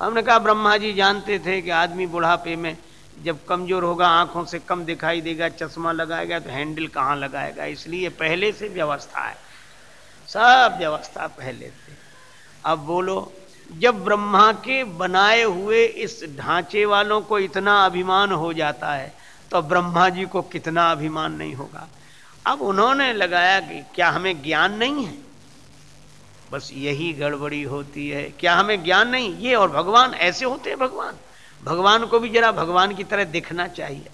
हमने कहा, ब्रह्मा जी जानते थे कि आदमी बुढ़ापे में जब कमज़ोर होगा, आँखों से कम दिखाई देगा, चश्मा लगाएगा तो हैंडल कहाँ लगाएगा? इसलिए पहले से व्यवस्था है। सब व्यवस्था पहले से। अब बोलो, जब ब्रह्मा के बनाए हुए इस ढांचे वालों को इतना अभिमान हो जाता है तो ब्रह्मा जी को कितना अभिमान नहीं होगा। अब उन्होंने लगाया कि क्या हमें ज्ञान नहीं है? बस यही गड़बड़ी होती है। क्या हमें ज्ञान नहीं? ये और भगवान ऐसे होते हैं भगवान। भगवान को भी जरा भगवान की तरह दिखना चाहिए।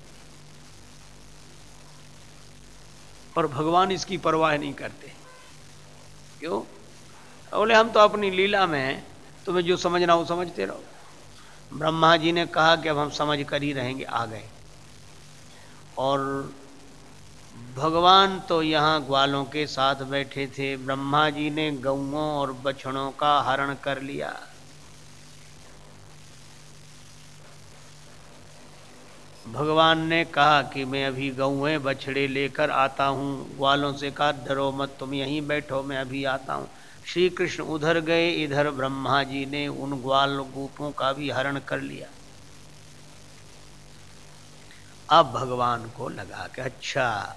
पर भगवान इसकी परवाह नहीं करते। क्यों? बोले, हम तो अपनी लीला में हैं। तुम्हें जो समझना हो समझते रहो। ब्रह्मा जी ने कहा कि अब हम समझ कर ही रहेंगे, आ गए। और भगवान तो यहाँ ग्वालों के साथ बैठे थे। ब्रह्मा जी ने गौओं और बछड़ों का हरण कर लिया। भगवान ने कहा कि मैं अभी गौए बछड़े लेकर आता हूँ। ग्वालों से कहा, डरो मत, तुम यहीं बैठो, मैं अभी आता हूँ। श्री कृष्ण उधर गए, इधर ब्रह्मा जी ने उन ग्वाल गोपों का भी हरण कर लिया। अब भगवान को लगा कि अच्छा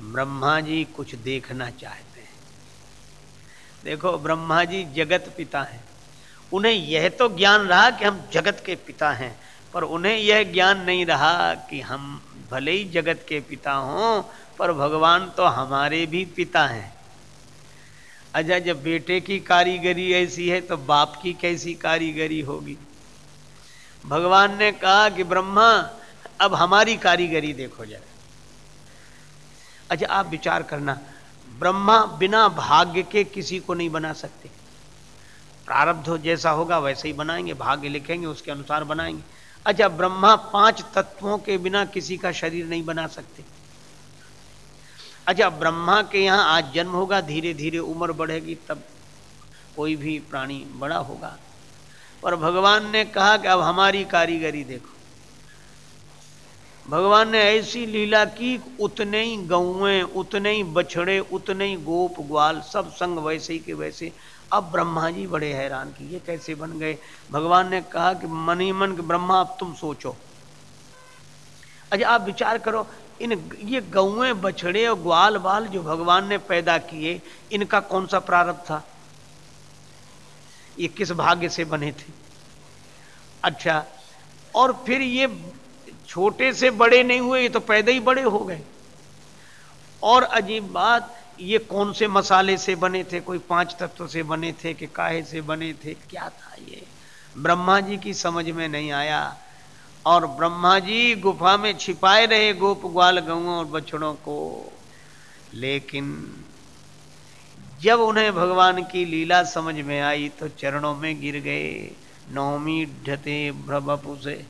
ब्रह्मा जी कुछ देखना चाहते हैं। देखो, ब्रह्मा जी जगत पिता हैं। उन्हें यह तो ज्ञान रहा कि हम जगत के पिता हैं, पर उन्हें यह ज्ञान नहीं रहा कि हम भले ही जगत के पिता हों, पर भगवान तो हमारे भी पिता हैं। अच्छा जब बेटे की कारीगरी ऐसी है तो बाप की कैसी कारीगरी होगी? भगवान ने कहा कि ब्रह्मा, अब हमारी कारीगरी देखो जरा। अच्छा आप विचार करना। ब्रह्मा बिना भाग्य के किसी को नहीं बना सकते। प्रारब्ध जैसा होगा, वैसे ही बनाएँगे, भाग्य लिखेंगे, उसके अनुसार बनाएँगे। अच्छा ब्रह्मा पाँच तत्वों के बिना किसी का शरीर नहीं बना सकते। अच्छा ब्रह्मा के यहाँ आज जन्म होगा धीरे धीरे उम्र बढ़ेगी, तब कोई भी प्राणी बड़ा होगा। और भगवान ने कहा कि अब हमारी कारीगरी देखो। भगवान ने ऐसी लीला की उतने ही गौए, उतने ही बछड़े, उतने ही गोप ग्वाल, सब संग वैसे ही के वैसे। अब ब्रह्मा जी बड़े हैरान की ये कैसे बन गए? भगवान ने कहा कि मन ही मन के ब्रह्मा, अब तुम सोचो। अच्छा आप विचार करो, इन ये गौए, बछड़े और ग्वाल बाल जो भगवान ने पैदा किए, इनका कौन सा प्रारब्ध था? ये किस भाग्य से बने थे? अच्छा और फिर ये छोटे से बड़े नहीं हुए, ये तो पैदा ही बड़े हो गए। और अजीब बात, ये कौन से मसाले से बने थे? कोई पाँच तत्व से बने थे कि काहे से बने थे? क्या था ये? ब्रह्मा जी की समझ में नहीं आया। और ब्रह्मा जी गुफा में छिपाए रहे गोप ग्वाल गऊ और बछड़ों को। लेकिन जब उन्हें भगवान की लीला समझ में आई तो चरणों में गिर गए। नौमी ढते भ्रभपु से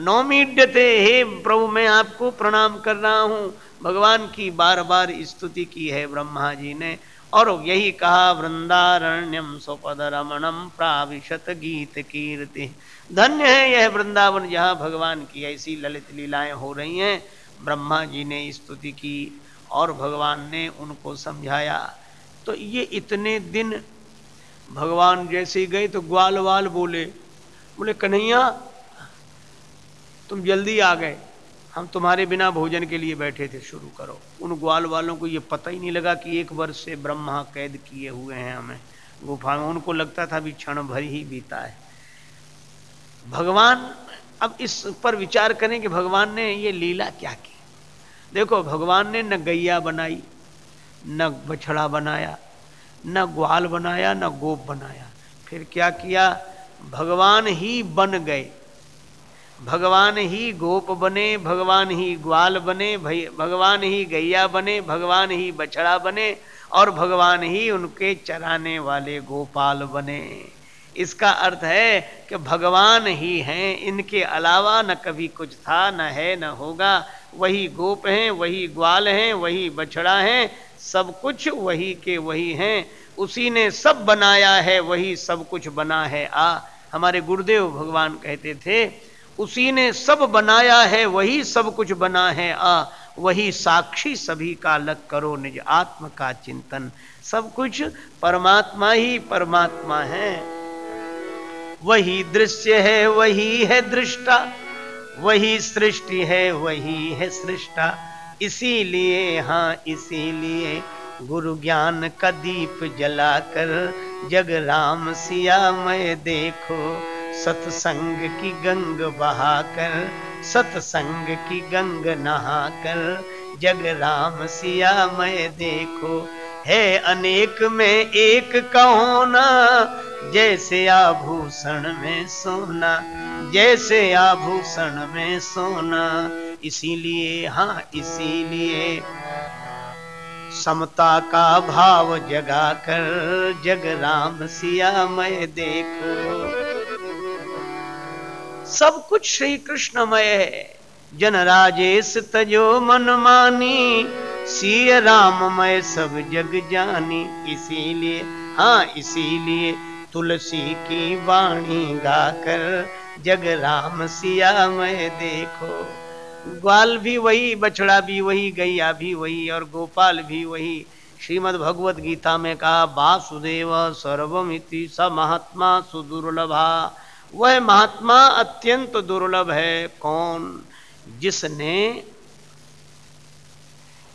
नौमी ढते हे प्रभु, मैं आपको प्रणाम कर रहा हूँ। भगवान की बार बार स्तुति की है ब्रह्मा जी ने। और यही कहा, वृंदारण्यम स्वपद रमणम प्राविशत गीत कीर्ति। धन्य है यह वृंदावन, जहाँ भगवान की ऐसी ललित लीलाएँ हो रही हैं। ब्रह्मा जी ने स्तुति की और भगवान ने उनको समझाया। तो ये इतने दिन भगवान जैसे गए तो ग्वाल वाल बोले बोले, कन्हैया तुम जल्दी आ गए। हम तुम्हारे बिना भोजन के लिए बैठे थे, शुरू करो। उन ग्वाल वालों को ये पता ही नहीं लगा कि एक वर्ष से ब्रह्मा कैद किए हुए हैं हमें। गुफा में उनको लगता था भी क्षण भर ही बीता है। भगवान, अब इस पर विचार करें कि भगवान ने ये लीला क्या की? देखो, भगवान ने न गैया बनाई, न बछड़ा बनाया, न ग्वाल बनाया, न गोप बनाया। फिर क्या किया? भगवान ही बन गए। भगवान ही गोप बने, भगवान ही ग्वाल बने भगवान ही गैया बने, भगवान ही बछड़ा बने और भगवान ही उनके चराने वाले गोपाल बने। इसका अर्थ है कि भगवान ही हैं, इनके अलावा न कभी कुछ था, न है, न होगा। वही गोप हैं, वही ग्वाल हैं, वही बछड़ा हैं, सब कुछ वही के वही हैं। उसी ने सब बनाया है, वही सब कुछ बना है। आ, हमारे गुरुदेव भगवान कहते थे उसी ने सब बनाया है, वही सब कुछ बना है। आ, वही साक्षी सभी का लग करो निज आत्म का चिंतन। सब कुछ परमात्मा ही परमात्मा है। वही दृश्य है, वही है दृष्टा। वही सृष्टि है, वही है सृष्टा। इसीलिए हाँ इसीलिए गुरु ज्ञान का दीप जलाकर जग राम सिया मैं देखो। सत्संग की गंग बहाकर, सत्संग की गंग नहाकर, जग राम सिया मैं देखो, है अनेक में एक कहो ना जैसे आभूषण में सोना, जैसे आभूषण में सोना, इसीलिए हाँ इसीलिए। समता का भाव जगा कर जग राम सिया मैं देखो। सब कुछ श्री कृष्णमय है। जन राजेश तजो मन मानी, सिय राममय सब जग जानी। इसीलिए हाँ इसीलिए तुलसी की वाणी गाकर जग राम सिया मैं देखो। ग्वाल भी वही, बछड़ा भी वही, गैया भी वही और गोपाल भी वही। श्रीमद भगवत गीता में कहा, वासुदेव सर्वमिति स महात्मा सुदुर्लभा। वह महात्मा अत्यंत दुर्लभ है, कौन? जिसने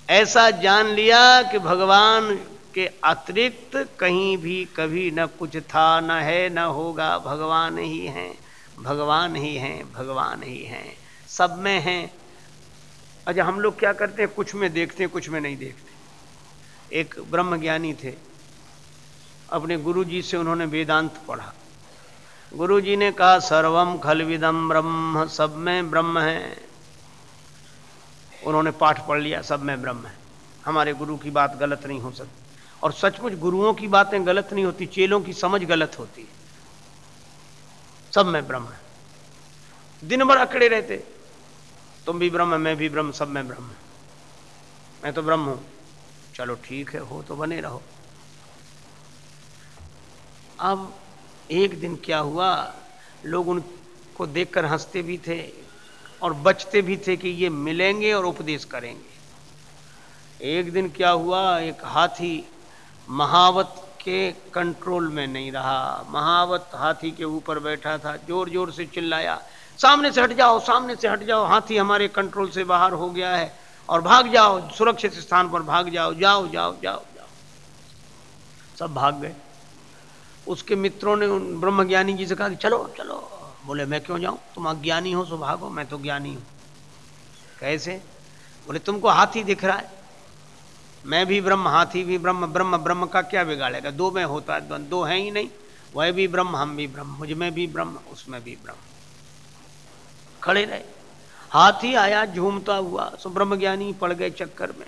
ऐसा जान लिया कि भगवान के अतिरिक्त कहीं भी कभी न कुछ था, न है, न होगा। भगवान ही हैं, भगवान ही हैं, भगवान ही हैं। सब में हैं। अच्छा हम लोग क्या करते हैं? कुछ में देखते हैं, कुछ में नहीं देखते। एक ब्रह्म ज्ञानी थे। अपने गुरु जी से उन्होंने वेदांत पढ़ा। गुरु जी ने कहा, सर्वम खलविदम ब्रह्म, सब में ब्रह्म है। उन्होंने पाठ पढ़ लिया, सब में ब्रह्म है। हमारे गुरु की बात गलत नहीं हो सकती। और सचमुच गुरुओं की बातें गलत नहीं होती, चेलों की समझ गलत होती है। सब में ब्रह्म है। दिन भर अकड़े रहते। तुम भी ब्रह्म, मैं भी ब्रह्म, सब में ब्रह्म मैं तो ब्रह्म हूँ। चलो ठीक है, हो तो बने रहो। अब एक दिन क्या हुआ? लोग उनको देखकर हँसते भी थे और बचते भी थे कि ये मिलेंगे और उपदेश करेंगे। एक दिन क्या हुआ? एक हाथी महावत के कंट्रोल में नहीं रहा। महावत हाथी के ऊपर बैठा था ज़ोर ज़ोर से चिल्लाया, सामने से हट जाओ, सामने से हट जाओ, हाथी हमारे कंट्रोल से बाहर हो गया है और भाग जाओ, सुरक्षित स्थान पर भाग जाओ जाओ जाओ जाओ जाओ। सब भाग गए। उसके मित्रों ने ब्रह्मज्ञानी जी से कहा कि चलो चलो। बोले, मैं क्यों जाऊँ? तुम अज्ञानी हो सो भागो मैं तो ज्ञानी हूँ। कैसे? बोले, तुमको हाथी दिख रहा है। मैं भी ब्रह्म, हाथी भी ब्रह्म ब्रह्म ब्रह्म का क्या बिगाड़ेगा दो में होता है दो है ही नहीं। वह भी ब्रह्म, हम भी ब्रह्म, मुझमें भी ब्रह्म, उसमें भी ब्रह्म। खड़े रहे। हाथी आया, झूमता हुआ, सो ब्रह्म ज्ञानी पड़ गए चक्कर में।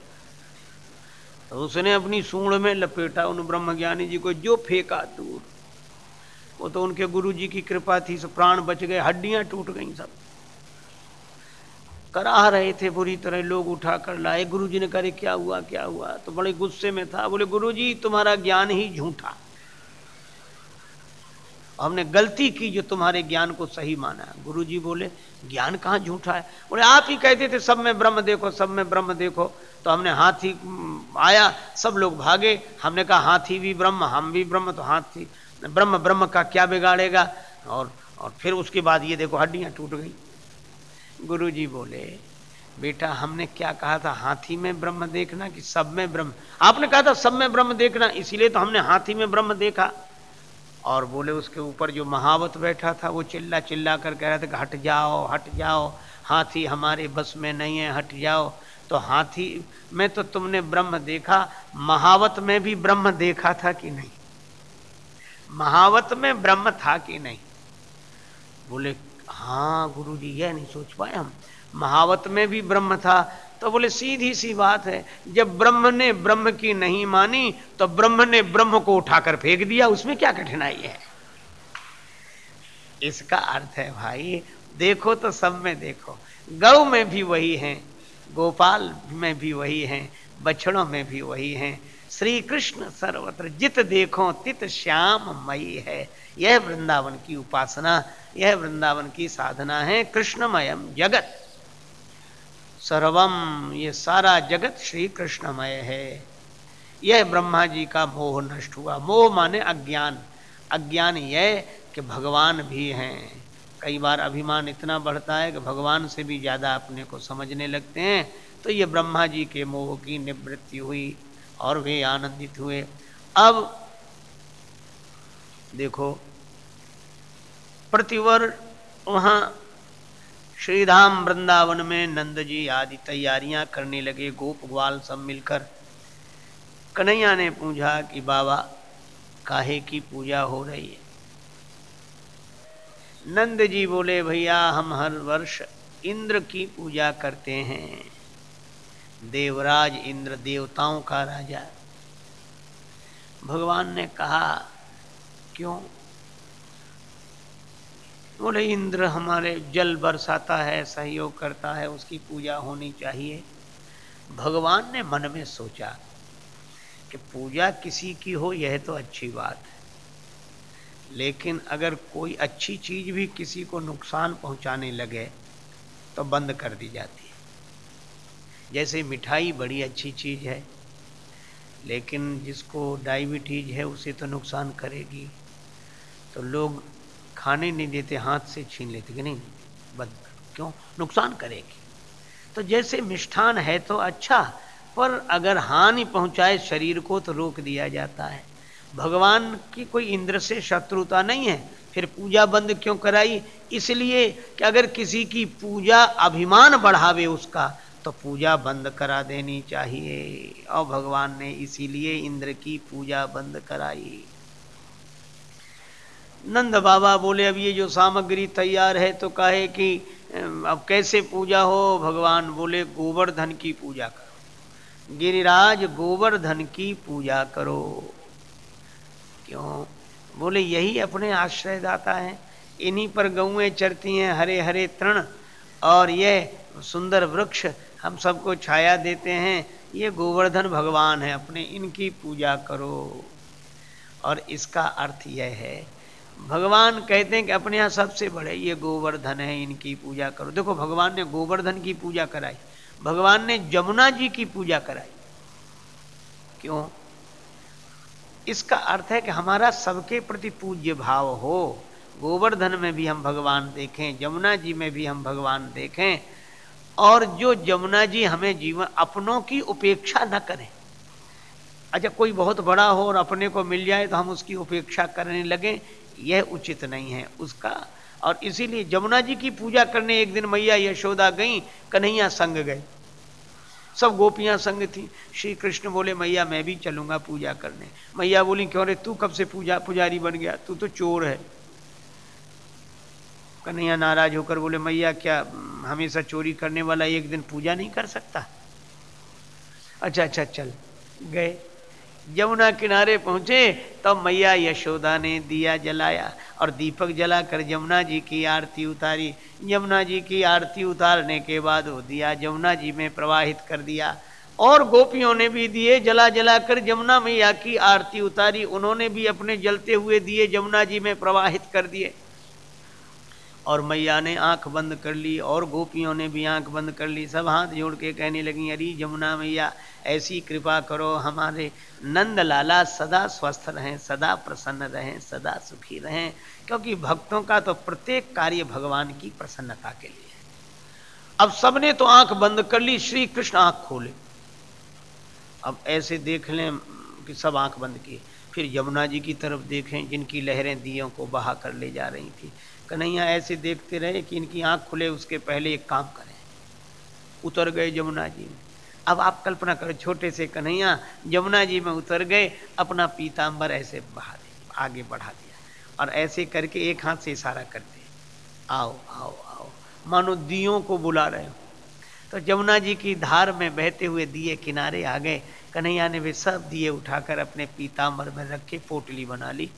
तो उसने अपनी सूढ़ में लपेटा, उन ब्रह्म ज्ञानी जी को जो फेंका दूर। वो तो उनके गुरु जी की कृपा थी सो प्राण बच गए, हड्डियाँ टूट गई सब। करा रहे थे बुरी तरह, लोग उठा कर लाए। गुरु जी ने करे क्या हुआ क्या हुआ? तो बड़े गुस्से में था। बोले गुरु जी तुम्हारा ज्ञान ही झूठा। हमने गलती की जो तुम्हारे ज्ञान को सही माना गुरु जी बोले, ज्ञान कहाँ झूठा है? बोले, आप ही कहते थे, सब में ब्रह्म देखो, सब में ब्रह्म देखो। तो हमने हाथी आया, सब लोग भागे। हमने कहा, हाथी भी ब्रह्म, हम भी ब्रह्म। तो हाथी, ब्रह्म ब्रह्म का क्या बिगाड़ेगा? और और फिर उसके बाद ये देखो, हड्डियाँ टूट गई। गुरु जी बोले, बेटा, हमने क्या कहा था? हाथी में ब्रह्म देखना कि सब में ब्रह्म? आपने कहा था, सब में ब्रह्म देखना, इसीलिए तो हमने हाथी में ब्रह्म देखा। और बोले, उसके ऊपर जो महावत बैठा था, वो चिल्ला चिल्ला कर कह रहे थे हट जाओ हट जाओ, हाथी हमारे बस में नहीं है, हट जाओ। तो हाथी, में तो तुमने ब्रह्म देखा, महावत में भी ब्रह्म देखा था कि नहीं? महावत में ब्रह्म था कि नहीं? बोले हाँ गुरु जी यह नहीं सोच पाए हम। महावत में भी ब्रह्म था तो बोले, सीधी सी बात है, जब ब्रह्म ने ब्रह्म की नहीं मानी तो ब्रह्म ने ब्रह्म को उठाकर फेंक दिया, उसमें क्या कठिनाई है? इसका अर्थ है भाई, देखो तो सब में देखो गौ में भी वही है गोपाल में भी वही हैं, बछड़ों में भी वही हैं। श्री कृष्ण सर्वत्र जित देखो, तित श्याम मई है। यह वृंदावन की उपासना, यह वृंदावन की साधना है। कृष्णमयम जगत। सर्वम, ये सारा जगत श्री कृष्णमय है। यह ब्रह्मा जी का मोह नष्ट हुआ। मोह माने अज्ञान। अज्ञान यह कि भगवान भी हैं। कई बार अभिमान इतना बढ़ता है कि भगवान से भी ज़्यादा अपने को समझने लगते हैं। तो ये ब्रह्मा जी के मोह की निवृत्ति हुई और वे आनंदित हुए। अब देखो, प्रतिवर वहाँ श्रीधाम वृंदावन में नंद जी आदि तैयारियाँ करने लगे, गोप ग्वाल सब मिलकर। कन्हैया ने पूछा कि बाबा, काहे की पूजा हो रही है? नंद जी बोले, भैया, हम हर वर्ष इंद्र की पूजा करते हैं। देवराज इंद्र देवताओं का राजा भगवान ने कहा, क्यों? बोले, इंद्र हमारे जल बरसाता है, सहयोग करता है, उसकी पूजा होनी चाहिए। भगवान ने मन में सोचा कि पूजा किसी की हो, यह तो अच्छी बात है। लेकिन अगर कोई अच्छी चीज़ भी किसी को नुकसान पहुँचाने लगे तो बंद कर दी जाती है। जैसे मिठाई बड़ी अच्छी चीज़ है, लेकिन जिसको डायबिटीज़ है, उसे तो नुकसान करेगी। तो लोग खाने नहीं देते, हाथ से छीन लेते कि नहीं, बंद क्यों? नुकसान करेगी। तो जैसे मिष्ठान है तो अच्छा पर अगर हानि पहुँचाए शरीर को तो रोक दिया जाता है। भगवान की कोई इंद्र से शत्रुता नहीं है। फिर पूजा बंद क्यों कराई? इसलिए कि अगर किसी की पूजा अभिमान बढ़ावे उसका तो पूजा बंद करा देनी चाहिए। और भगवान ने इसीलिए इंद्र की पूजा बंद कराई। नंद बाबा बोले, अब ये जो सामग्री तैयार है तो कहे कि अब कैसे पूजा हो? भगवान बोले, गोवर्धन की पूजा करो। गिरिराज, गोवर्धन की पूजा करो। क्यों? बोले, यही अपने आश्रयदाता हैं। इन्हीं पर गौएँ चरती हैं हरे हरे तृण, और ये सुंदर वृक्ष हम सबको छाया देते हैं। ये गोवर्धन भगवान है, अपने इनकी पूजा करो। और इसका अर्थ यह है, भगवान कहते हैं कि अपने यहाँ सबसे बड़े ये गोवर्धन है, इनकी पूजा करो। देखो, भगवान ने गोवर्धन की पूजा कराई। भगवान ने जमुना जी की पूजा कराई। क्यों? इसका अर्थ है कि हमारा सबके प्रति पूज्य भाव हो। गोवर्धन में भी हम भगवान देखें जमुना जी में भी हम भगवान देखें, और जो जमुना जी हमें जीवन, अपनों की उपेक्षा न करें। अच्छा कोई बहुत बड़ा हो और अपने को मिल जाए तो हम उसकी उपेक्षा करने लगे, यह उचित नहीं है उसका। और इसीलिए जमुना जी की पूजा करने एक दिन मैया यशोदा गई, कन्हैया संग गए सब गोपियाँ संग थी। श्री कृष्ण बोले, मैया, मैं भी चलूँगा पूजा करने। मैया बोली, क्यों रे, तू कब से पूजा, पुजारी बन गया? तू तो चोर है। कन्हैया नाराज़ होकर बोले, मैया, क्या हमेशा चोरी करने वाला एक दिन पूजा नहीं कर सकता? अच्छा अच्छा चल, गए। यमुना किनारे पहुँचे, तब तो मैया यशोदा ने दिया जलाया और दीपक जलाकर यमुना जी की आरती उतारी। यमुना जी की आरती उतारने के बाद वो दिया, यमुना जी में प्रवाहित कर दिया। और गोपियों ने भी दिए जला जला कर यमुना मैया की आरती उतारी। उन्होंने भी अपने जलते हुए दिए, यमुना जी में प्रवाहित कर दिए। और मैया ने आँख बंद कर ली और गोपियों ने भी आँख बंद कर ली। सब हाथ जोड़ के कहने लगी, अरे जमुना मैया, ऐसी कृपा करो, हमारे नंद लाला सदा स्वस्थ रहें, सदा प्रसन्न रहें, सदा सुखी रहें, क्योंकि भक्तों का तो प्रत्येक कार्य भगवान की प्रसन्नता के लिए अब सबने तो आँख बंद कर ली, श्री कृष्ण आँख खोले। अब ऐसे देख लें कि सब आँख बंद किए। फिर यमुना जी की तरफ़ देखें, जिनकी लहरें दियों को बहा कर ले जा रही थी। कन्हैया ऐसे देखते रहे कि इनकी आँख खुले, उसके पहले एक काम करें। उतर गए यमुना जी में। अब आप कल्पना करो, छोटे से कन्हैया यमुना जी में उतर गए, अपना पीताम्बर ऐसे बहा आगे बढ़ा दिया। और ऐसे करके एक हाथ से इशारा करते, आओ आओ आओ, मानो दियों को बुला रहे हो। तो यमुना जी की धार में बहते हुए दिए किनारे आ गए। कन्हैया ने वे सब दिए उठाकर अपने पीताम्बर में रख के पोटली बना ली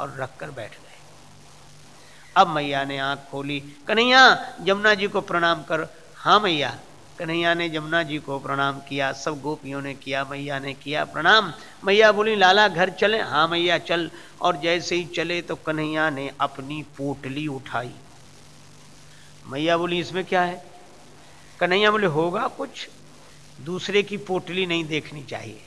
और रख कर बैठ गए। अब मैया ने आँख खोली, कन्हैया, यमुना जी को प्रणाम कर। हाँ मैया। कन्हैया ने जमुना जी को प्रणाम किया, सब गोपियों ने किया, मैया ने किया प्रणाम। मैया बोली, लाला, घर चले? हाँ मैया, चल। और जैसे ही चले तो कन्हैया ने अपनी पोटली उठाई। मैया बोली, इसमें क्या है? कन्हैया बोले, होगा कुछ। दूसरे की पोटली नहीं देखनी चाहिए।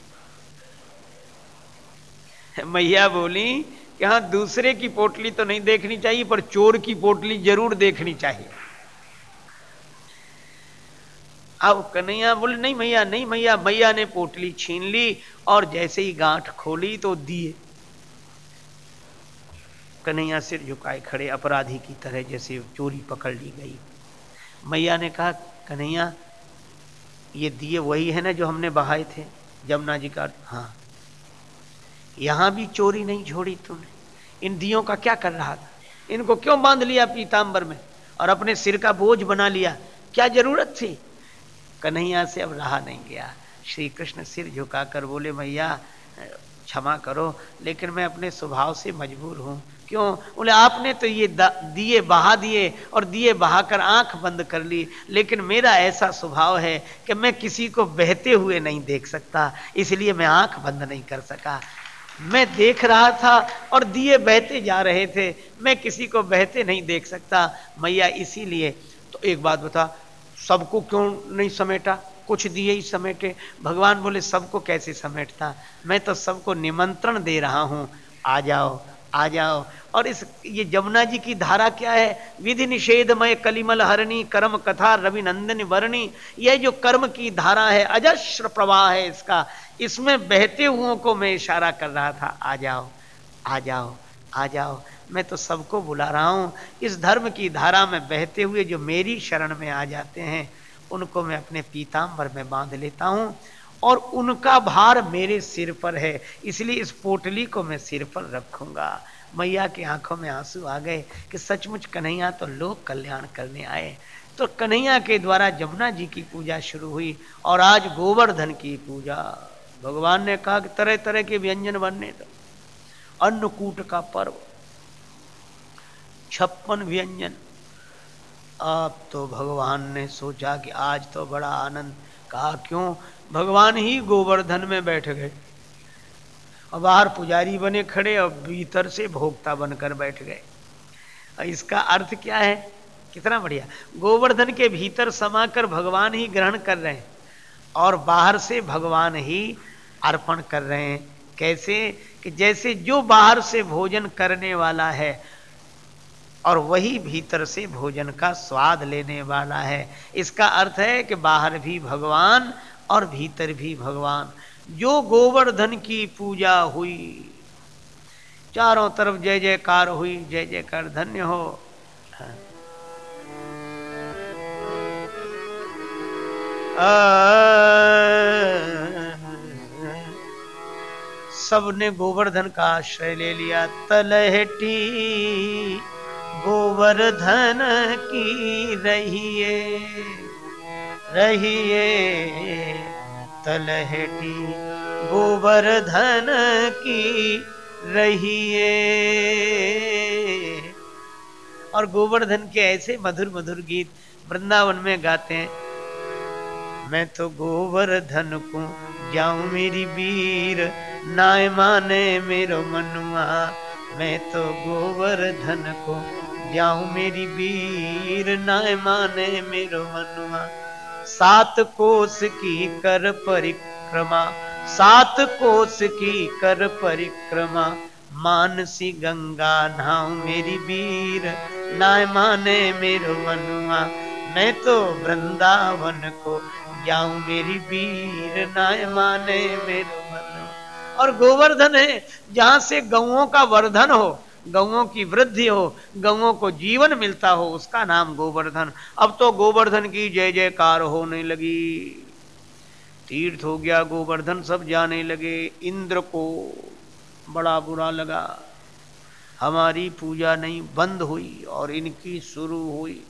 मैया बोली कि हाँ दूसरे की पोटली तो नहीं देखनी चाहिए, पर चोर की पोटली ज़रूर देखनी चाहिए। अब कन्हैया बोले, नहीं मैया नहीं मैया मैया ने पोटली छीन ली और जैसे ही गांठ खोली तो दिए। कन्हैया सिर झुकाए खड़े, अपराधी की तरह जैसे चोरी पकड़ ली गई। मैया ने कहा, कन्हैया, ये दिए वही है ना जो हमने बहाए थे? जमुना जी का हाँ यहाँ भी चोरी नहीं छोड़ी तूने। इन दियों का क्या कर रहा था? इनको क्यों बाँध लिया पीताम्बर में? और अपने सिर का बोझ बना लिया? क्या ज़रूरत थी? कन्हैया से अब रहा नहीं गया। श्री कृष्ण सिर झुकाकर बोले मैया क्षमा करो, लेकिन मैं अपने स्वभाव से मजबूर हूँ। क्यों? बोले, आपने तो ये दिए बहा दिए और दिए बहाकर आँख बंद कर ली, लेकिन मेरा ऐसा स्वभाव है कि मैं किसी को बहते हुए नहीं देख सकता, इसलिए मैं आँख बंद नहीं कर सका। मैं देख रहा था और दिए बहते जा रहे थे। मैं किसी को बहते नहीं देख सकता। मैया, इसीलिए तो एक बात बता, सबको क्यों नहीं समेटा? कुछ दिए ही समेटे। भगवान बोले, सबको कैसे समेटता? मैं तो सबको निमंत्रण दे रहा हूँ। आ जाओ। आ जाओ। और इस, ये जमुना जी की धारा क्या है? विधि निषेधमय कलिमल हरणी, कर्म कथा रवि नंदन वर्णी। यह जो कर्म की धारा है, अजस्र प्रवाह है इसका। इसमें बहते हुओं को मैं इशारा कर रहा था, आ जाओ आ जाओ आ जाओ। मैं तो सबको बुला रहा हूँ, इस धर्म की धारा में बहते हुए जो मेरी शरण में आ जाते हैं, उनको मैं अपने पीताम्बर में बाँध लेता हूँ। और उनका भार मेरे सिर पर है, इसलिए इस पोटली को मैं सिर पर रखूँगा। मैया की आँखों में आँसू आ गए कि सचमुच कन्हैया तो लोक कल्याण करने आए। तो कन्हैया के द्वारा जमुना जी की पूजा शुरू हुई और आज गोवर्धन की पूजा। भगवान ने कहा कि तरह तरह के व्यंजन बनने दो। अन्नकूट का पर्व, छप्पन व्यंजन। अब तो भगवान ने सोचा कि आज तो बड़ा आनंद। कहा, क्यों? भगवान ही गोवर्धन में बैठ गए। और बाहर पुजारी बने खड़े और भीतर से भोक्ता बनकर बैठ गए। और इसका अर्थ क्या है? कितना बढ़िया। गोवर्धन के भीतर समाकर भगवान ही ग्रहण कर रहे हैं और बाहर से भगवान ही अर्पण कर रहे हैं। कैसे? कि जैसे जो बाहर से भोजन करने वाला है और वही भीतर से भोजन का स्वाद लेने वाला है। इसका अर्थ है कि बाहर भी भगवान और भीतर भी भगवान। जो गोवर्धन की पूजा हुई, चारों तरफ़ जय जयकार हुई, जय जयकार, धन्य हो। सबने गोवर्धन का आश्रय ले लिया। तलहटी गोवर्धन की रहिए रहिए तलहटी गोवर्धन की रहिए। और गोवर्धन के ऐसे मधुर मधुर गीत वृंदावन में गाते हैं। मैं तो गोवर्धन को जाऊँ मेरी वीर, नाय माने मेरो मनुआ। मैं तो गोवर्धन को जाऊँ मेरी वीर, नाय माने मेरो मनुआ। सात कोस की कर परिक्रमा, सात कोस की कर परिक्रमा। मानसी गंगा नाव मेरी वीर न माने मेरो मनुआ। मैं तो वृंदावन को जाऊँ मेरी वीर न माने मेरो मनुआ। और गोवर्धन है, जहाँ से गौओं का वर्धन हो गौों की वृद्धि हो गौों को जीवन मिलता हो, उसका नाम गोवर्धन। अब तो गोवर्धन की जय जयकार होने लगी। तीर्थ हो गया गोवर्धन, सब जाने लगे। इंद्र को बड़ा बुरा लगा। हमारी पूजा नहीं, बंद हुई और इनकी शुरू हुई।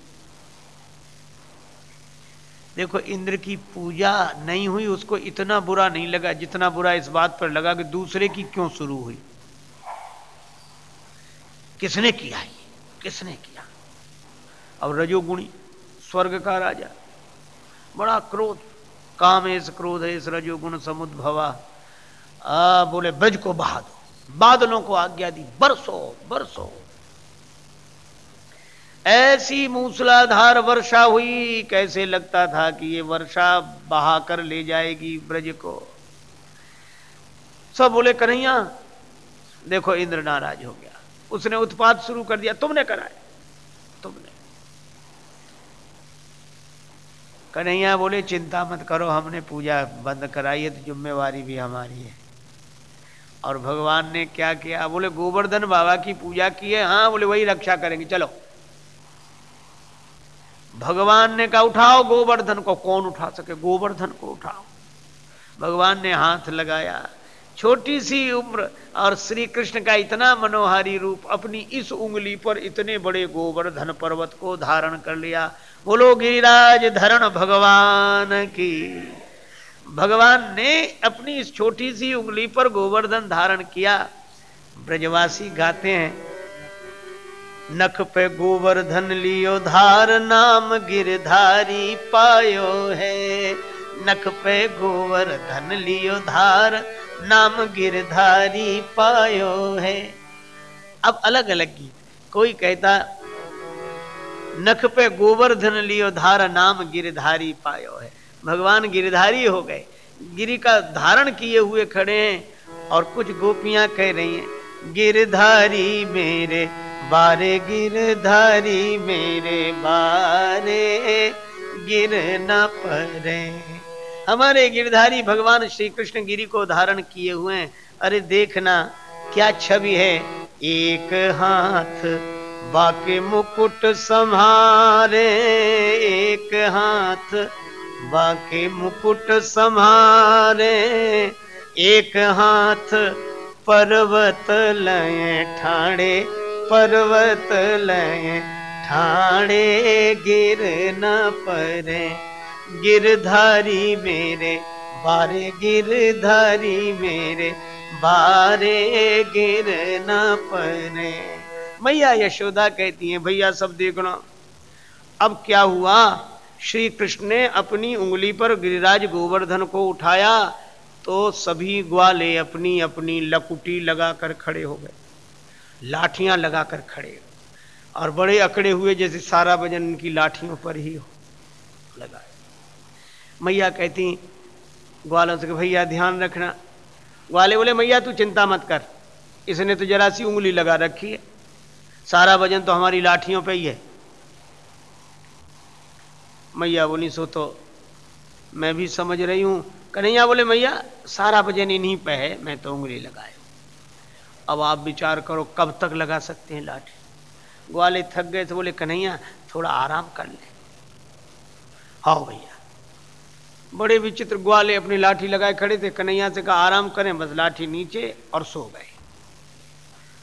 देखो, इंद्र की पूजा नहीं हुई, उसको इतना बुरा नहीं लगा, जितना बुरा इस बात पर लगा कि दूसरे की क्यों शुरू हुई? किसने किया ये? किसने किया? अब रजोगुणी, स्वर्ग का राजा। बड़ा क्रोध। काम कामेश क्रोध, इस रजोगुण समुद्भवा। आ, बोले, ब्रज को बहा दो बादलों को आज्ञा दी, बरसो बरसो। ऐसी मूसलाधार वर्षा हुई, कैसे लगता था कि ये वर्षा बहाकर ले जाएगी ब्रज को? सब बोले, कन्हैया, देखो इंद्र नाराज़ हो गया। उसने उत्पाद शुरू कर दिया, तुमने कराया तुमने। कन्हैया बोले, चिंता मत करो, हमने पूजा बंद कराई है तो जिम्मेवारी भी हमारी है। और भगवान ने क्या किया? बोले, गोवर्धन बाबा की पूजा की है हाँ बोले, वही रक्षा करेंगे, चलो। भगवान ने कहा, उठाओ गोवर्धन को, कौन उठा सके? गोवर्धन को उठाओ। भगवान ने हाथ लगाया छोटी सी उम्र और श्री कृष्ण का इतना मनोहारी रूप, अपनी इस उंगली पर इतने बड़े गोवर्धन पर्वत को धारण कर लिया। बोलो, गिरिराज धरण भगवान की। भगवान ने अपनी इस छोटी सी उंगली पर गोवर्धन धारण किया। ब्रजवासी गाते हैं, नख पे गोवर्धन लियो, धार नाम गिरधारी पायो है। नख पे गोवर धन लियो धार, नाम गिरधारी पायो है। अब अलग अलग गीत। कोई कहता, नख पे गोवर्धन लियो धार, नाम गिरधारी पायो है। भगवान गिरधारी हो गए। गिरी का धारण किए हुए खड़े हैं और कुछ गोपियाँ कह रही हैं, गिरधारी मेरे, बारे गिरधारी मेरे, बारे गिर न परे हमारे गिरधारी भगवान श्री कृष्ण गिरी को धारण किए हुए हैं। अरे देखना, क्या छवि है? एक हाथ बाकी मुकुट संहारे। एक हाथ बाकी मुकुट संहारे। एक हाथ पर्वत लय ठाणे, पर्वत लय ठाणे, गिर न परे। गिरधारी मेरे, बारे गिरधारी मेरे, बारे गिर न परे मैया यशोदा कहती हैं, भैया, सब देखना अब क्या हुआ? श्री कृष्ण ने अपनी उंगली पर गिरिराज गोवर्धन को उठाया तो सभी ग्वाले अपनी अपनी लकुटी लगाकर खड़े हो गए। लाठियाँ लगाकर खड़े और बड़े अकड़े हुए जैसे सारा वज़न उनकी लाठियों पर ही हो। लगाए मैया कहती, ग्वालों से भैया, ध्यान रखना। ग्वाले बोले, मैया, तू चिंता मत कर। इसने तो जरा सी उंगली लगा रखी है। सारा वज़न तो हमारी लाठियों पे ही है। मैया बोली, सो तो मैं भी समझ रही हूँ। कन्हैया बोले, मैया, सारा वज़न इन्हीं पे है, मैं तो उंगली लगाए अब आप विचार करो, कब तक लगा सकते हैं लाठी? ग्वाले थक गए तो बोले, कन्हैया, थोड़ा आराम कर ले। हाँ भैया। बड़े विचित्र ग्वाले अपनी लाठी लगाए खड़े थे। कन्हैया से कहा, आराम करें, बस लाठी नीचे और सो गए।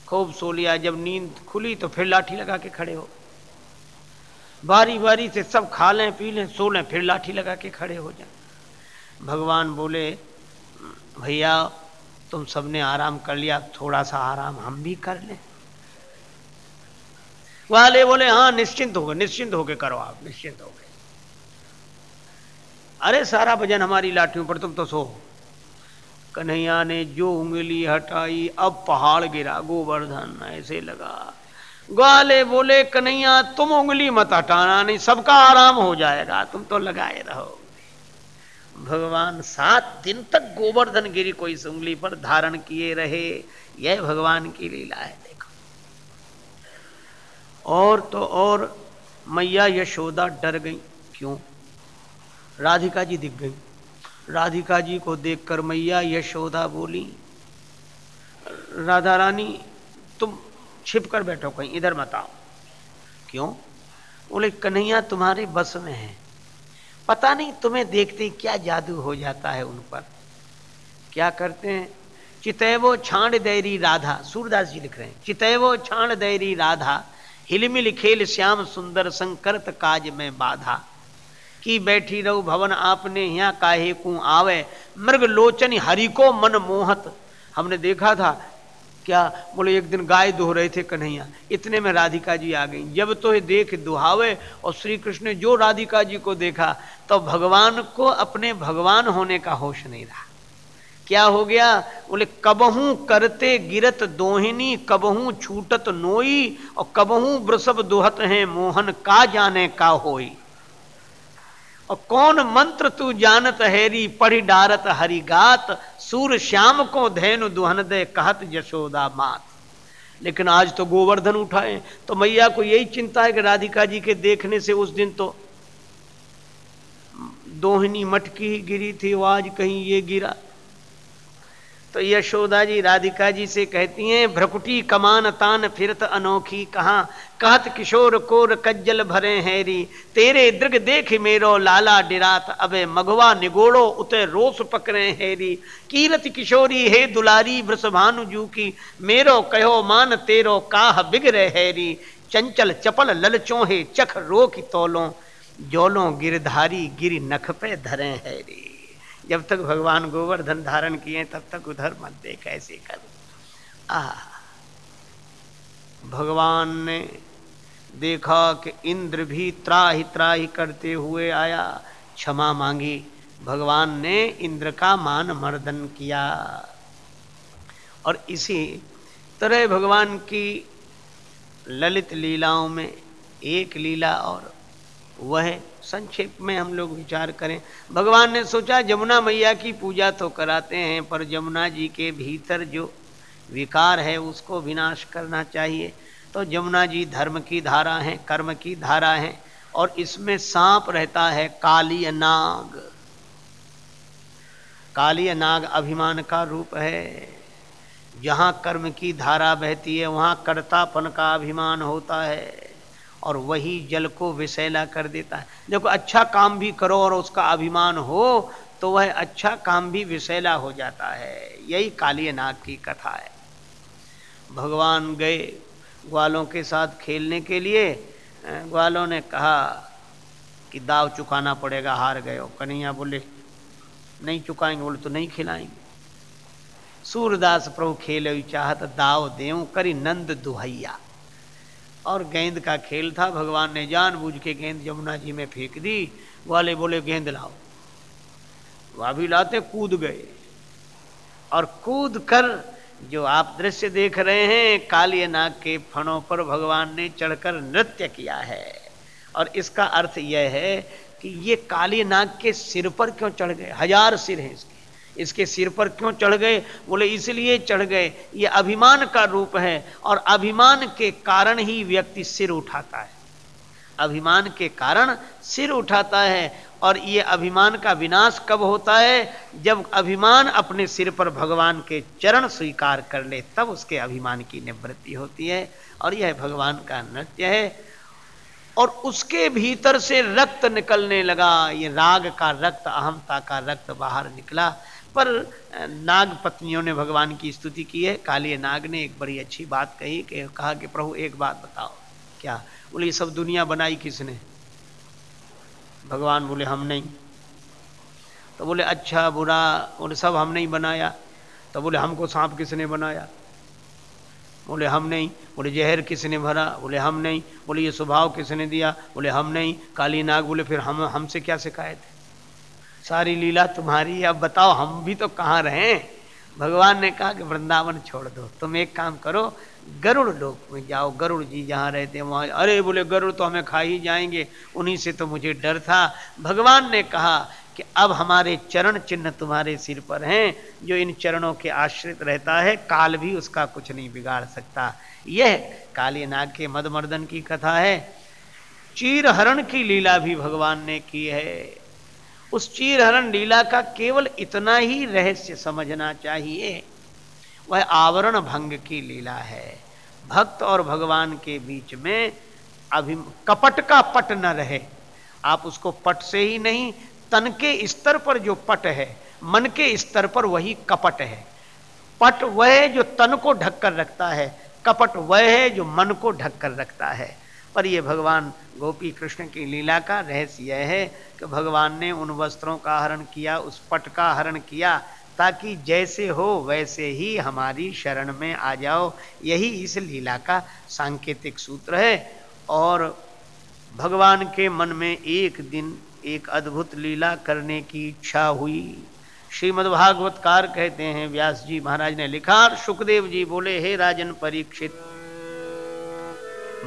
खूब सो लिया। जब नींद खुली तो फिर लाठी लगा के खड़े हो। बारी बारी से सब खा लें, पी लें, सो लें, फिर लाठी लगा के खड़े हो जाए। भगवान बोले, भैया, तुम सबने आराम कर लिया थोड़ा सा आराम हम भी कर लें। वाले बोले हाँ निश्चिंत हो गए निश्चिंत होके करो आप, निश्चिंत हो गए अरे सारा भजन हमारी लाठियों पर, तुम तो सो। कन्हैया ने जो उंगली हटाई, अब पहाड़ गिरा, गोवर्धन ऐसे लगा। ग्वाले बोले, कन्हैया, तुम उंगली मत हटाना, नहीं सबका आराम हो जाएगा, तुम तो लगाए रहो। भगवान, सात दिन तक गोवर्धन गिरी को इस उंगली पर धारण किए रहे। यह भगवान की लीला है, देखो। और तो और, मैया यशोदा डर गई। क्यों? राधिका जी दिख गई। राधिका जी को देखकर मैया यशोदा बोली, राधा रानी, तुम छिप कर बैठो कहीं, इधर मत आओ। क्यों? बोले, कन्हैया तुम्हारे बस में है। पता नहीं तुम्हें देखते क्या जादू हो जाता है उन पर। क्या करते हैं? चितैवो छाण दैरी राधा, सूरदास जी लिख रहे हैं। चितैवो छाण दैरी राधा, हिलमिल खेल श्याम सुंदर संकरत काज में बाधा। की बैठी रहो, भवन आपने यहाँ काहे को आवे? मृग लोचन हरि को मन मोहत। हमने देखा था, क्या बोले, एक दिन गाय दोह रहे थे कन्हैया। इतने में राधिका जी आ गई। जब तो ये देख दुहावे और श्री कृष्ण ने जो राधिका जी को देखा तो भगवान को अपने भगवान होने का होश नहीं रहा। क्या हो गया? बोले, कबहू करते गिरत दोहिनी, कबहू छूटत नोई और कबहू वृषभ दुहत हैं मोहन, का जाने का होई? और कौन मंत्र तू जानत हैरी, पढ़ी डारत हरि गात? सूर श्याम को धैनु दुहन दे, कहत जशोदा मात। लेकिन आज तो गोवर्धन उठाए तो मैया को यही चिंता है कि राधिका जी के देखने से उस दिन तो दोहनी मटकी ही गिरी थी, वो आज कहीं ये गिरा। तो यशोदा जी राधिका जी से कहती हैं, भ्रकुटी कमान तान फिरत अनोखी कहा? कहत किशोर कोर कज्जल भरे हैरी। तेरे दृग देख मेरो लाला डिरात। अबे मगवा निगोड़ो उते रोस पकड़े हैरी। कीरत किशोरी हे दुलारी वृषभानु जू की। मेरो कहो मान तेरो काह बिगरे हैरी। चंचल चपल ललचो हे चख रो की तोलो। जोलो गिरधारी गिर नख पे धरे हैरी। जब तक भगवान गोवर्धन धारण किए, तब तक उधर मत देख, ऐसे कर। आ। भगवान ने देखा कि इंद्र भी त्राही त्राही करते हुए आया, क्षमा मांगी। भगवान ने इंद्र का मान मर्दन किया। और इसी तरह भगवान की ललित लीलाओं में एक लीला और वह संक्षेप में हम लोग विचार करें। भगवान ने सोचा जमुना मैया की पूजा तो कराते हैं, पर जमुना जी के भीतर जो विकार है, उसको विनाश करना चाहिए। तो जमुना जी धर्म की धारा है, कर्म की धारा है, और इसमें सांप रहता है काली नाग। काली नाग अभिमान का रूप है। जहाँ कर्म की धारा बहती है, वहाँ कर्तापन का अभिमान होता है। और वही जल को विषैला कर देता है। देखो अच्छा काम भी करो और उसका अभिमान हो तो वह अच्छा काम भी विषैला हो जाता है। यही काली नाग की कथा है। भगवान गए ग्वालों के साथ खेलने के लिए। ग्वालों ने कहा कि दाव चुकाना पड़ेगा, हार गए हो। कन्हैया बोले, नहीं चुकाएँगे। बोले तो नहीं खिलाएँगे। सूरदास प्रभु खेले चाहत, दाव देव करी नंद दुहैया। और गेंद का खेल था, भगवान ने जानबूझ के गेंद यमुना जी में फेंक दी। वाले बोले, गेंद लाओ। वह भी लाते कूद गए। और कूद कर जो आप दृश्य देख रहे हैं, काली नाग के फणों पर भगवान ने चढ़कर नृत्य किया है। और इसका अर्थ यह है कि ये काली नाग के सिर पर क्यों चढ़ गए? हज़ार सिर हैं इसके। इसके सिर पर क्यों चढ़ गए? बोले, इसलिए चढ़ गए। ये अभिमान का रूप है और अभिमान के कारण ही व्यक्ति सिर उठाता है। अभिमान के कारण सिर उठाता है और ये अभिमान का विनाश कब होता है? जब अभिमान अपने सिर पर भगवान के चरण स्वीकार कर ले, तब उसके अभिमान की निवृत्ति होती है और यह भगवान का नृत्य है। और उसके भीतर से रक्त निकलने लगा। ये राग का रक्त अहमता का रक्त बाहर निकला। पर नाग पत्नियों ने भगवान की स्तुति की है। काली नाग ने एक बड़ी अच्छी बात कही कि, कहा कि, प्रभु, एक बात बताओ, क्या? बोले सब दुनिया बनाई किसने? भगवान बोले, हम नहीं। तो बोले अच्छा बुरा, बोले, सब हम नहीं बनाया। तो बोले, हमको सांप किसने बनाया? बोले, हम नहीं। बोले, जहर किसने भरा? बोले, हम नहीं। बोले, ये स्वभाव किसने दिया? बोले, हम नहीं। काली नाग बोले, फिर हम, हमसे क्या शिकायत है सारी लीला तुम्हारी अब बताओ, हम भी तो कहाँ रहे? भगवान ने कहा कि वृंदावन छोड़ दो। तुम एक काम करो, गरुड़ लोक में जाओ। गरुड़ जी जहाँ रहते हैं, वहाँ अरे बोले, गरुड़ तो हमें खा ही जाएँगे। उन्हीं से तो मुझे डर था। भगवान ने कहा कि अब हमारे चरण चिन्ह तुम्हारे सिर पर हैं। जो इन चरणों के आश्रित रहता है, काल भी उसका कुछ नहीं बिगाड़ सकता। यह काली नाग के मदमर्दन की कथा है। चीरहरण की लीला भी भगवान ने की है। उस चीर हरण लीला का केवल इतना ही रहस्य समझना चाहिए। वह आवरण भंग की लीला है। भक्त और भगवान के बीच में अभी कपट का पट न रहे। आप उसको पट से ही नहीं, तन के स्तर पर जो पट है, मन के स्तर पर वही कपट है। पट वह है जो तन को ढककर रखता है, कपट वह है जो मन को ढककर रखता है। पर यह भगवान गोपी कृष्ण की लीला का रहस्य यह है कि भगवान ने उन वस्त्रों का हरण किया, उस पट का हरण किया, ताकि जैसे हो वैसे ही हमारी शरण में आ जाओ। यही इस लीला का सांकेतिक सूत्र है। और भगवान के मन में एक दिन एक अद्भुत लीला करने की इच्छा हुई। श्रीमद्भागवतकार कहते हैं, व्यास जी महाराज ने लिखा सुखदेव जी बोले, हे राजन परीक्षित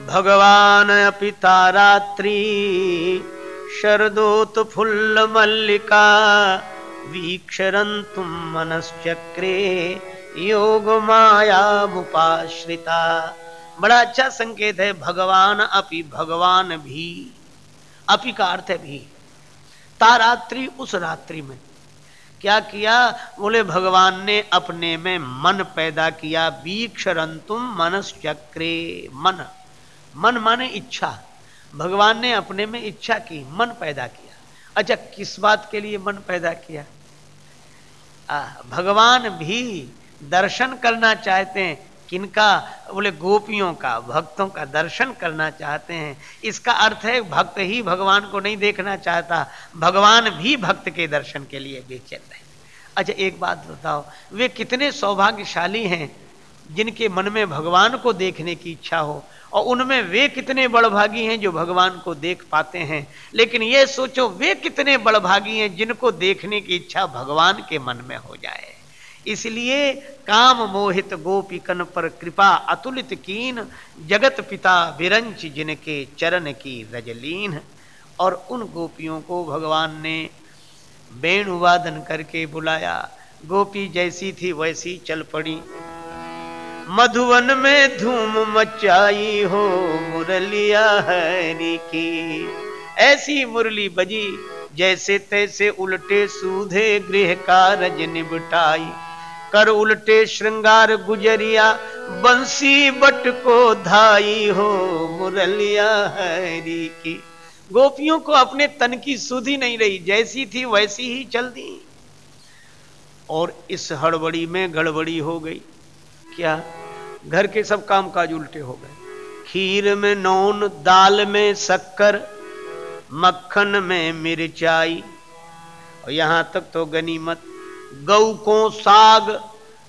भगवान पिता रात्रि, शरदोत फुल्ल मल्लिका, वीक्षरन्तुं मनश्चक्रे, योग माया मुपाश्रिता। बड़ा अच्छा संकेत है, भगवान अपि भगवान भी। अपि का अर्थ है भी। तारात्रि उस रात्रि में। क्या किया? बोले, भगवान ने अपने में मन पैदा किया बीक्षरंतुम मनस चक्रे मन। मन माने इच्छा। भगवान ने अपने में इच्छा की मन पैदा किया। अच्छा किस बात के लिए मन पैदा किया? आ, भगवान भी दर्शन करना चाहते हैं। किनका? बोले गोपियों का भक्तों का दर्शन करना चाहते हैं। इसका अर्थ है भक्त ही भगवान को नहीं देखना चाहता। भगवान भी भक्त के दर्शन के लिए बेचैन रहे अच्छा एक बात बताओ वे कितने सौभाग्यशाली हैं जिनके मन में भगवान को देखने की इच्छा हो। और उनमें वे कितने बड़भागी हैं जो भगवान को देख पाते हैं। लेकिन ये सोचो, वे कितने बड़भागी हैं जिनको देखने की इच्छा भगवान के मन में हो जाए। इसलिए काम मोहित गोपिकन पर कृपा अतुलित कीन, जगत पिता विरंच जिनके चरण की रजलीन और उन गोपियों को भगवान ने वेणुवादन करके बुलाया। गोपी जैसी थी वैसी चल पड़ी। मधुवन में धूम मचाई हो मुरलिया हरी की। ऐसी मुरली बजी, जैसे तैसे उल्टे सूधे गृह कारज निबटाई। कर उल्टे श्रृंगार गुजरिया, बंसी बट को धाई हो मुरलिया हरी की। गोपियों को अपने तन की सुधी नहीं रही, जैसी थी वैसी ही चल दी। और इस हड़बड़ी में गड़बड़ी हो गई। क्या। घर के सब काम काज उल्टे हो गए। खीर में नौन, दाल में शक्कर, मक्खन में मिर्चाई। और यहाँ तक तो गनीमत, गौ को साग,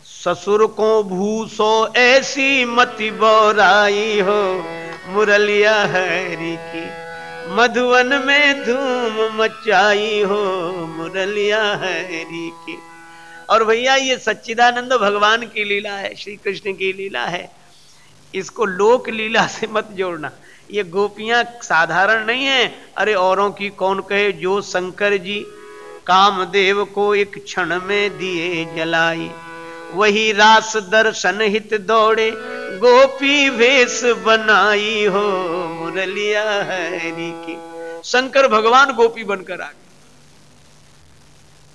ससुर को भूसो, ऐसी मति बोराई हो। मुरलिया हरी की मधुवन में धूम मचाई हो। मुरलिया हरी की और भैया ये सच्चिदानंद भगवान की लीला है, श्री कृष्ण की लीला है। इसको लोक लीला से मत जोड़ना। ये गोपियाँ साधारण नहीं है। अरे औरों की कौन कहे, जो शंकर जी कामदेव को एक क्षण में दिए जलाई। वही रास दर्शन हित दौड़े, गोपी वेश बनाई हो मुरलिया हरी की। शंकर भगवान गोपी बनकर आ गए।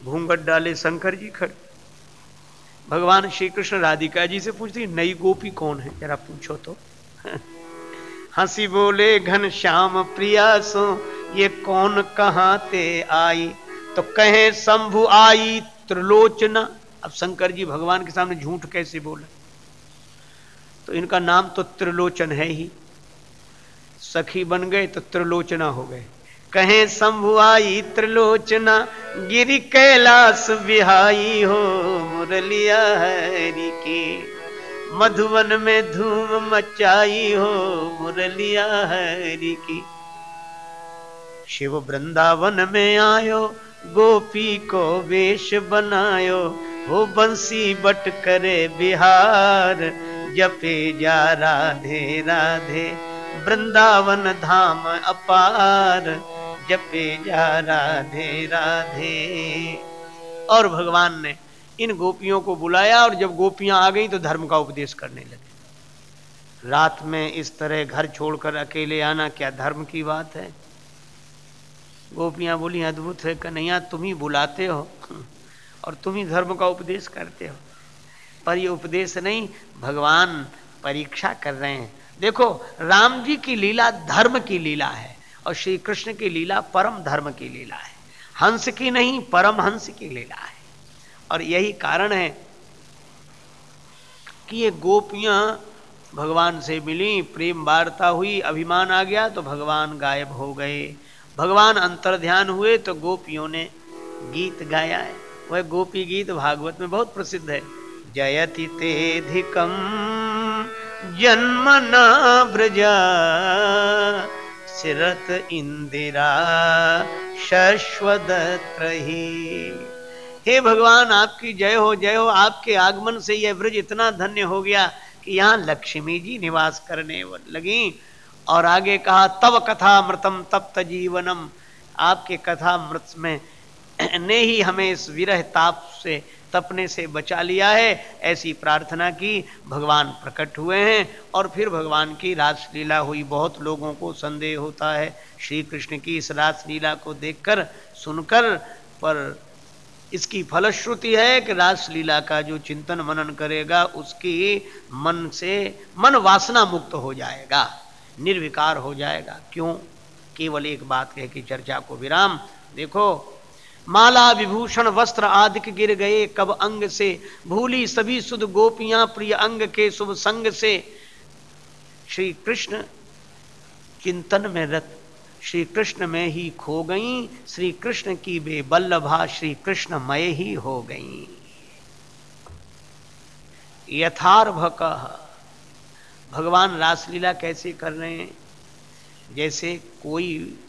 घूंघट डाले शंकर जी खड़े। भगवान श्री कृष्ण राधिका जी से पूछती नई गोपी कौन है? जरा पूछो तो। हँसी बोले, घन श्याम प्रिया सो, ये कौन कहाँ ते आई? तो कहे, शंभु आई त्रिलोचना। अब शंकर जी भगवान के सामने झूठ कैसे बोले? तो इनका नाम तो त्रिलोचन है ही। सखी बन गए तो त्रिलोचना हो गए। कहे, शंभु आई त्रिलोचना, गिरी कैलाश बिहाई हो, मुरलिया हरि की। मधुवन में धूम मचाई हो, मुरलिया हरि की। शिव वृंदावन में आयो, गोपी को वेश बनायो, हो बंसी बट करे बिहार, जपे जा राधे राधे, वृंदावन धाम अपार। जपे जा राधे राधे। और भगवान ने इन गोपियों को बुलाया और जब गोपियाँ आ गई तो धर्म का उपदेश करने लगे। रात में इस तरह घर छोड़कर अकेले आना क्या धर्म की बात है? गोपियाँ बोली, अद्भुत है कन्हैया, तुम ही बुलाते हो और तुम ही धर्म का उपदेश करते हो। पर ये उपदेश नहीं, भगवान परीक्षा कर रहे हैं। देखो, राम जी की लीला धर्म की लीला है। और श्री कृष्ण की लीला परम धर्म की लीला है। हंस की नहीं, परम हंस की लीला है। और यही कारण है कि ये गोपियाँ भगवान से मिली, प्रेम वार्ता हुई, अभिमान आ गया तो भगवान गायब हो गए। भगवान अंतर ध्यान हुए तो गोपियों ने गीत गाया है। वह गोपी गीत भागवत में बहुत प्रसिद्ध है। जयति तेधिकम जन्मना ब्रजा सिरत इंदिरा शश्वदत हे भगवान, आपकी जय हो जय हो। आपके आगमन से यह ब्रज इतना धन्य हो गया कि यहाँ लक्ष्मी जी निवास करने लगी और आगे कहा तब कथा मृतम तप्त जीवनम। आपके कथा मृत में ने ही हमें इस विरह ताप से तपने से बचा लिया है, ऐसी प्रार्थना की, भगवान प्रकट हुए हैं, और फिर भगवान की रासलीला हुई। बहुत लोगों को संदेह होता है श्री कृष्ण की इस रासलीला को देखकर, सुनकर, पर इसकी फलश्रुति है कि रासलीला का जो चिंतन मनन करेगा, उसकी मन से मन वासना मुक्त हो जाएगा, निर्विकार हो जाएगा। क्यों? केवल एक बात कह की चर्चा को विराम। देखो माला विभूषण वस्त्र आदि गिर गए, कब अंग से? भूली सभी सुध गोपियाँ, प्रिय अंग के शुभ संग से। श्री कृष्ण चिंतन में रत, श्री कृष्ण में ही खो गई, श्री कृष्ण की बेबल्लभा, श्री कृष्ण मय ही हो गई। यथार्भ कह भगवान रासलीला कैसे कर रहे हैं? जैसे कोई,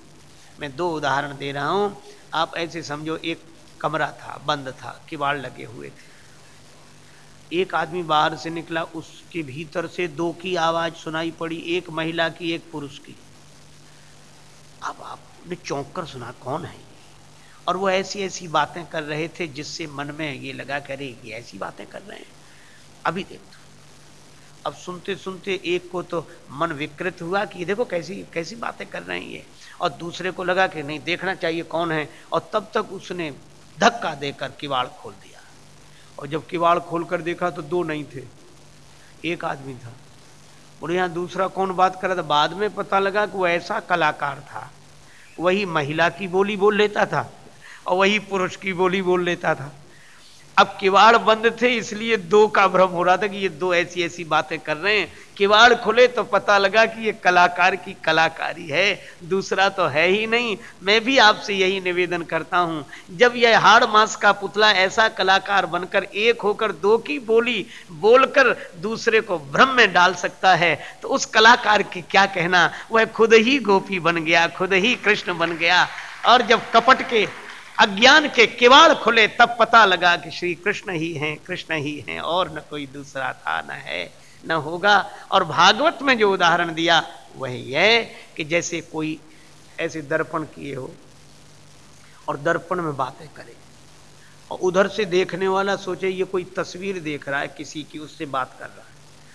मैं दो उदाहरण दे रहा हूँ। आप ऐसे समझो, एक कमरा था, बंद था, किवाड़ लगे हुए थे। एक आदमी बाहर से निकला, उसके भीतर से दो की आवाज़ सुनाई पड़ी, एक महिला की, एक पुरुष की। अब आपने चौंक कर सुना, कौन है और वो ऐसी ऐसी बातें कर रहे थे जिससे मन में ये लगा करे ये ऐसी बातें कर रहे हैं। अभी देख अब सुनते सुनते एक को तो मन विकृत हुआ कि देखो कैसी कैसी बातें कर रहे हैं ये। और दूसरे को लगा कि नहीं, देखना चाहिए कौन है। और तब तक उसने धक्का देकर किवाड़ खोल दिया। और जब किवाड़ खोल कर देखा तो दो नहीं थे। एक आदमी था। और यहाँ दूसरा कौन बात कर रहा था? बाद में पता लगा कि वो ऐसा कलाकार था। वही महिला की बोली बोल लेता था और वही पुरुष की बोली बोल लेता था। अब किवाड़ बंद थे, इसलिए दो का भ्रम हो रहा था कि ये दो ऐसी ऐसी बातें कर रहे हैं। किवाड़ खुले तो पता लगा कि ये कलाकार की कलाकारी है, दूसरा तो है ही नहीं। मैं भी आपसे यही निवेदन करता हूँ, जब यह हाड़ मास का पुतला ऐसा कलाकार बनकर एक होकर दो की बोली बोलकर दूसरे को भ्रम में डाल सकता है तो उस कलाकार की क्या कहना? वह खुद ही गोपी बन गया, खुद ही कृष्ण बन गया। और जब कपट के अज्ञान के किवाड़ खुले, तब पता लगा कि श्री कृष्ण ही हैं, कृष्ण ही हैं, और न कोई दूसरा था, न है, न होगा। और भागवत में जो उदाहरण दिया, वह यह कि जैसे कोई ऐसे दर्पण किए हो, और दर्पण में बातें करे, और उधर से देखने वाला सोचे, ये कोई तस्वीर देख रहा है, किसी की उससे बात कर रहा है।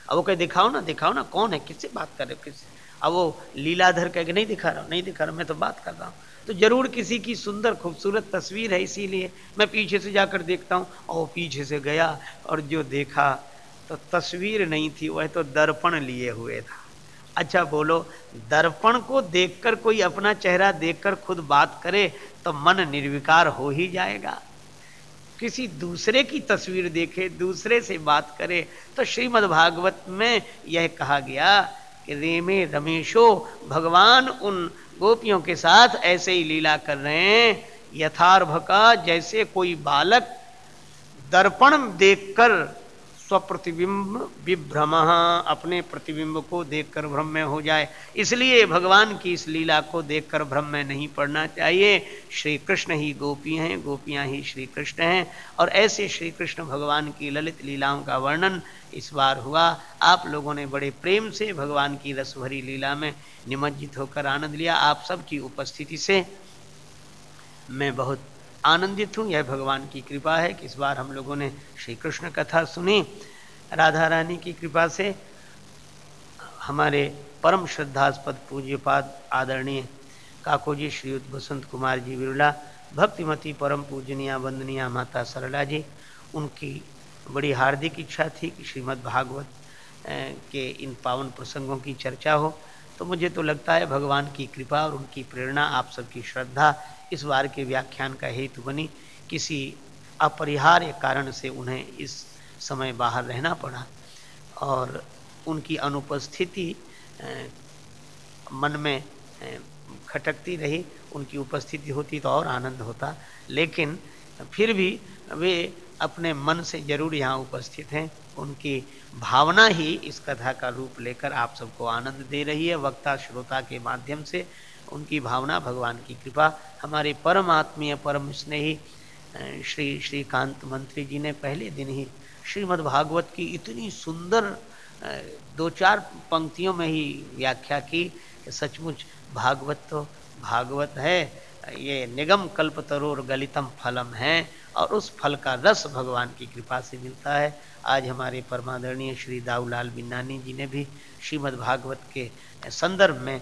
अब वो कहे, दिखाओ ना दिखाओ ना, कौन है, किससे बात कर रहे हो, किससे? अब वो लीलाधर कह के, नहीं दिखा रहा हूँ, नहीं दिखा रहा मैं तो बात कर रहा हूँ। तो ज़रूर किसी की सुंदर खूबसूरत तस्वीर है इसीलिए मैं पीछे से जाकर देखता हूँ और पीछे से गया और जो देखा तो तस्वीर नहीं थी, वह तो दर्पण लिए हुए था। अच्छा बोलो, दर्पण को देखकर कोई अपना चेहरा देखकर खुद बात करे तो मन निर्विकार हो ही जाएगा। किसी दूसरे की तस्वीर देखे, दूसरे से बात करे तो श्रीमद् भागवत में यह कहा गया कि रेमे रमेशो, भगवान उन गोपियों के साथ ऐसे ही लीला कर रहे हैं। यथार्भ का जैसे कोई बालक दर्पण देखकर स्वप्रतिबिंब विभ्रम, अपने प्रतिबिंब को देखकर भ्रम में हो जाए। इसलिए भगवान की इस लीला को देखकर भ्रम में नहीं पड़ना चाहिए। श्री कृष्ण ही गोपी हैं, गोपियाँ ही श्री कृष्ण हैं। और ऐसे श्री कृष्ण भगवान की ललित लीलाओं का वर्णन इस बार हुआ। आप लोगों ने बड़े प्रेम से भगवान की रसभरी लीला में निमज्जित होकर आनंद लिया। आप सबकी उपस्थिति से मैं बहुत आनंदित हूँ, यह भगवान की कृपा है कि इस बार हम लोगों ने श्री कृष्ण कथा सुनी। राधा रानी की कृपा से हमारे परम श्रद्धास्पद पूज्यपाद आदरणीय काको जी श्रीयुत बसंत कुमार जी विरला भक्तिमती परम पूजनिया वंदनिया माता सरला जी, उनकी बड़ी हार्दिक इच्छा थी कि श्रीमद् भागवत के इन पावन प्रसंगों की चर्चा हो। तो मुझे तो लगता है भगवान की कृपा और उनकी प्रेरणा, आप सबकी श्रद्धा इस बार के व्याख्यान का हेतु बनी। किसी अपरिहार्य कारण से उन्हें इस समय बाहर रहना पड़ा और उनकी अनुपस्थिति मन में खटकती रही, उनकी उपस्थिति होती तो और आनंद होता। लेकिन फिर भी वे अपने मन से ज़रूर यहाँ उपस्थित हैं। उनकी भावना ही इस कथा का रूप लेकर आप सबको आनंद दे रही है। वक्ता श्रोता के माध्यम से उनकी भावना, भगवान की कृपा, हमारे परम आत्मीय, परम स्नेही श्री श्रीकांत मंत्री जी ने पहले दिन ही श्रीमद् भागवत की इतनी सुंदर दो चार पंक्तियों में ही व्याख्या की। सचमुच भागवत तो भागवत है, ये निगम कल्प तरोर गलितम फलम है और उस फल का रस भगवान की कृपा से मिलता है। आज हमारे परमादरणीय श्री दाऊलाल बिन्नानी जी ने भी श्रीमद् भागवत के संदर्भ में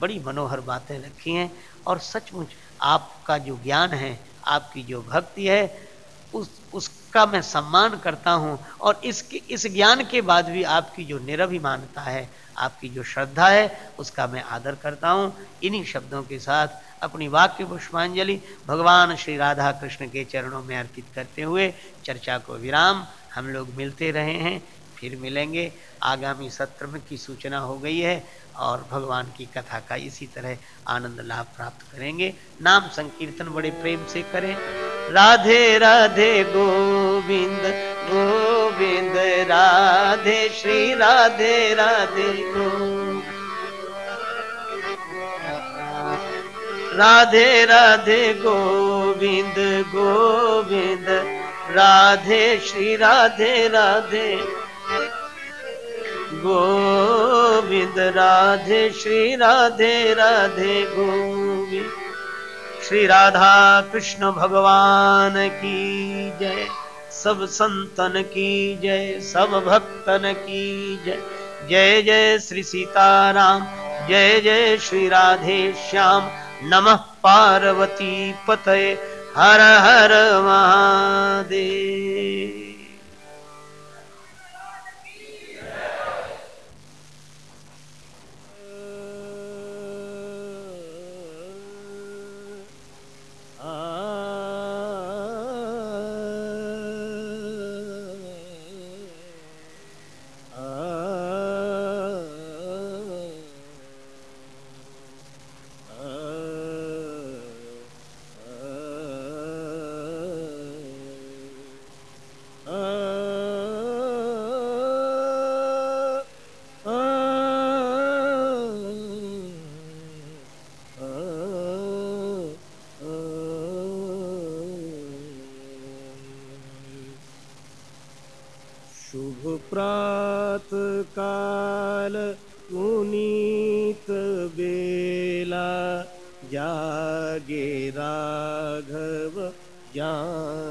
बड़ी मनोहर बातें रखी हैं। और सचमुच आपका जो ज्ञान है, आपकी जो भक्ति है, उस, उसका मैं सम्मान करता हूँ। और इसके, इस ज्ञान के बाद भी आपकी जो निरभिमानता है, आपकी जो श्रद्धा है, उसका मैं आदर करता हूँ। इन्हीं शब्दों के साथ अपनी वाक्य पुष्पांजलि भगवान श्री राधा कृष्ण के चरणों में अर्पित करते हुए चर्चा को विराम हम लोग मिलते रहे हैं, फिर मिलेंगे। आगामी सत्र में की सूचना हो गई है और भगवान की कथा का इसी तरह आनंद लाभ प्राप्त करेंगे। नाम संकीर्तन बड़े प्रेम से करें। राधे राधे गोविंद गोविंद, राधे, श्री राधे राधे राधे राधे गोविंद गोविंद। राधे, श्री राधे राधे। गोविंद राधे, श्री राधे राधे गोविंद। श्री राधा कृष्ण भगवान की जय। सब संतन की जय, सब भक्तन की जय। जय जय श्री सीताराम, जय जय श्री राधे श्याम। नमः पार्वती पतये। हर हर महादेव प्राकाल बेला जागे राघव ज्ञान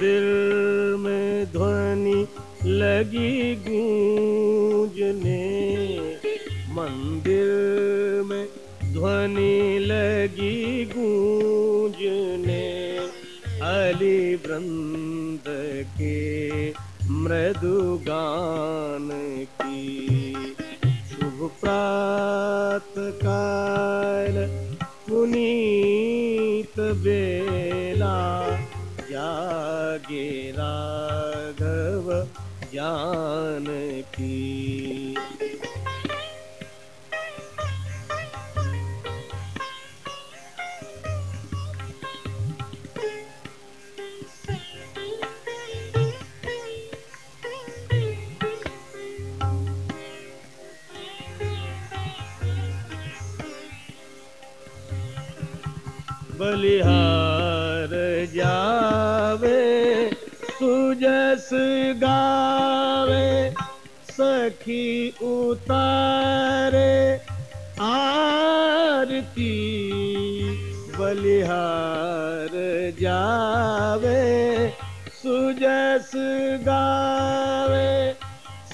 दिल में ध्वनि लगी गूंजने मंदिर में ध्वनि लगी गूंजने लि गूजने अलिवृन्दके मृदुगा बलिहार गावे सखी उतारे आरती बलिहार जावे सुजस गावे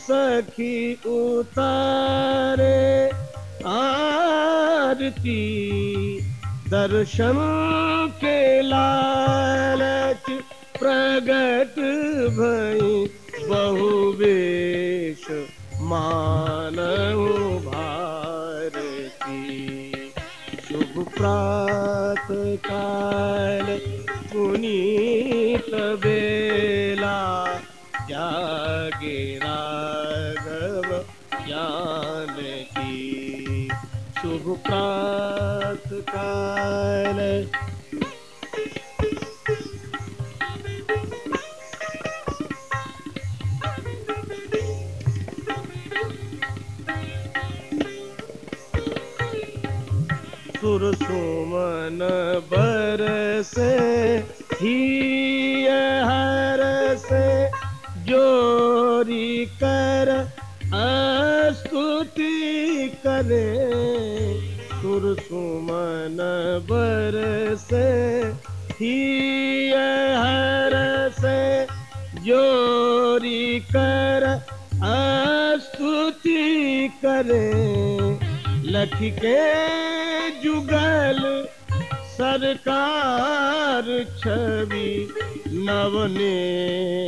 सखी उतारे आरती दर्शन भई सुर सुमन बरसे ही हर से जोरी कर स्तुति करे। सुर सुमन बरसे ही हर से जोरी कर स्तुति करे। लख के नवने है